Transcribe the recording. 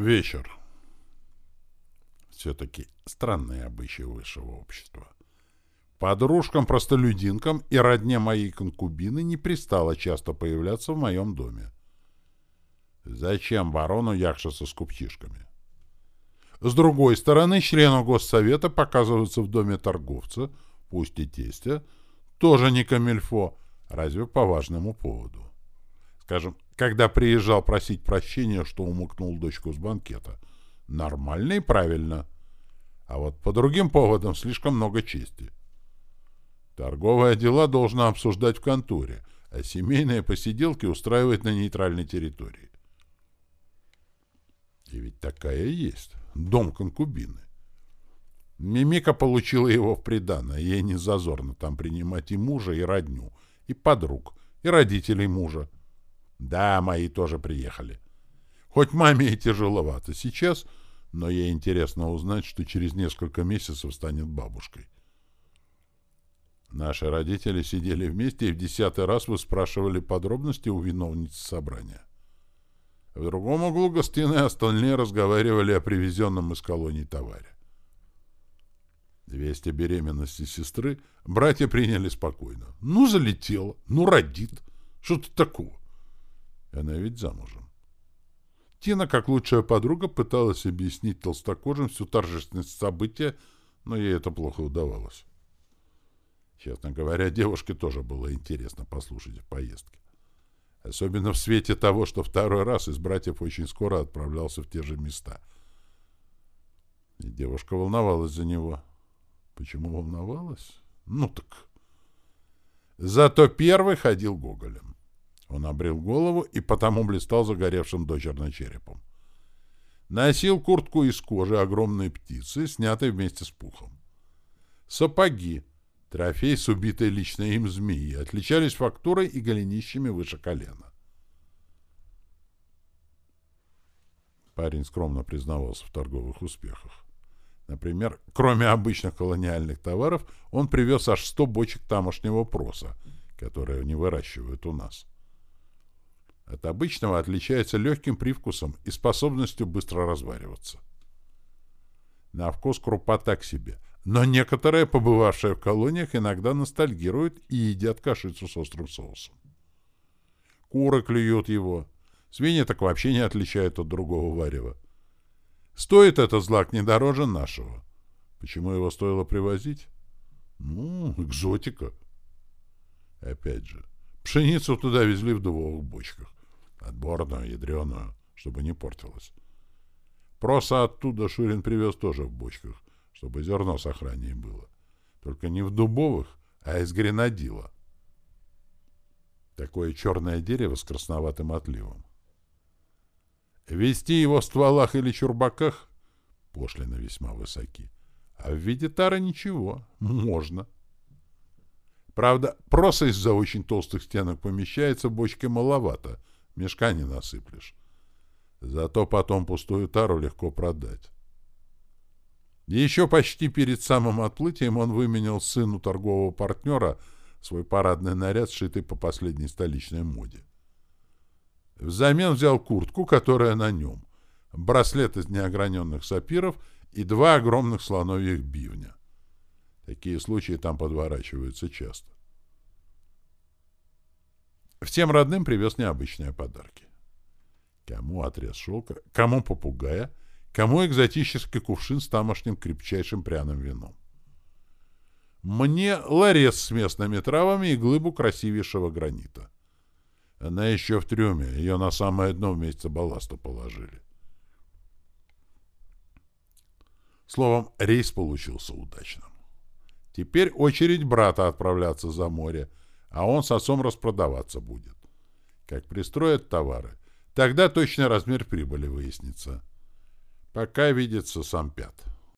Вечер. Все-таки странные обычаи высшего общества. Подружкам-простолюдинкам и родне моей конкубины не пристало часто появляться в моем доме. Зачем барону якшаться с купчишками? С другой стороны, члену госсовета показываться в доме торговца, пусть и тестя, тоже не камильфо, разве по важному поводу. Скажем, когда приезжал просить прощения, что умыкнул дочку с банкета. Нормально и правильно. А вот по другим поводам слишком много чести. Торговые дела должна обсуждать в конторе, а семейные посиделки устраивать на нейтральной территории. И ведь такая есть. Дом конкубины. Мимика получила его в приданое, ей не зазорно там принимать и мужа, и родню, и подруг, и родителей мужа. Да, мои тоже приехали. Хоть маме и тяжеловато сейчас, но ей интересно узнать, что через несколько месяцев станет бабушкой. Наши родители сидели вместе и в десятый раз выспрашивали подробности у виновницы собрания. В другом углу гостиной остальные разговаривали о привезенном из колонии товаре. Вести беременности сестры братья приняли спокойно. Ну, залетела, ну, родит. Что-то такого. Она ведь замужем. Тина, как лучшая подруга, пыталась объяснить толстокожим всю торжественность события, но ей это плохо удавалось. Честно говоря, девушке тоже было интересно послушать в поездке. Особенно в свете того, что второй раз из братьев очень скоро отправлялся в те же места. И девушка волновалась за него. Почему волновалась? Ну так... Зато первый ходил Гоголем. Он обрел голову и потому блистал загоревшим дочерно черепом. Носил куртку из кожи огромной птицы, снятой вместе с пухом. Сапоги, трофей с убитой лично им змеи, отличались фактурой и голенищами выше колена. Парень скромно признавался в торговых успехах. Например, кроме обычных колониальных товаров, он привез аж 100 бочек тамошнего проса, которые они выращивают у нас. От обычного отличается легким привкусом и способностью быстро развариваться. На вкус крупа так себе, но некоторые, побывавшие в колониях, иногда ностальгируют и едят кашицу с острым соусом. Куры клюют его, свиньи так вообще не отличают от другого варева. Стоит этот злак не дороже нашего. Почему его стоило привозить? Ну, экзотика. Опять же, пшеницу туда везли в двух бочках. Отборную, ядреную, чтобы не портилось. Проса оттуда Шурин привез тоже в бочках, чтобы зерно сохраннее было. Только не в дубовых, а из гренадила. Такое черное дерево с красноватым отливом. Вести его в стволах или чурбаках пошлины весьма высоки. А в виде тары ничего, можно. Правда, проса из-за очень толстых стенок помещается в бочке маловато, Мешка не насыплешь. Зато потом пустую тару легко продать. Еще почти перед самым отплытием он выменял сыну торгового партнера свой парадный наряд, сшитый по последней столичной моде. Взамен взял куртку, которая на нем, браслет из неограненных сапиров и два огромных слоновьих бивня. Такие случаи там подворачиваются часто. Всем родным привез необычные подарки. Кому отрез шелка, кому попугая, кому экзотический кувшин с тамошним крепчайшим пряным вином. Мне ларец с местными травами и глыбу красивейшего гранита. Она еще в трюме, ее на самое дно вместе балласта положили. Словом, рейс получился удачным. Теперь очередь брата отправляться за море — а он с отцом распродаваться будет. Как пристроят товары, тогда точный размер прибыли выяснится. Пока видится сам пят.